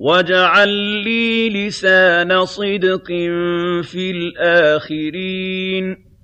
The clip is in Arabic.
وَاجْعَل لِّي لِسَانَ صِدْقٍ فِي الْآخِرِينَ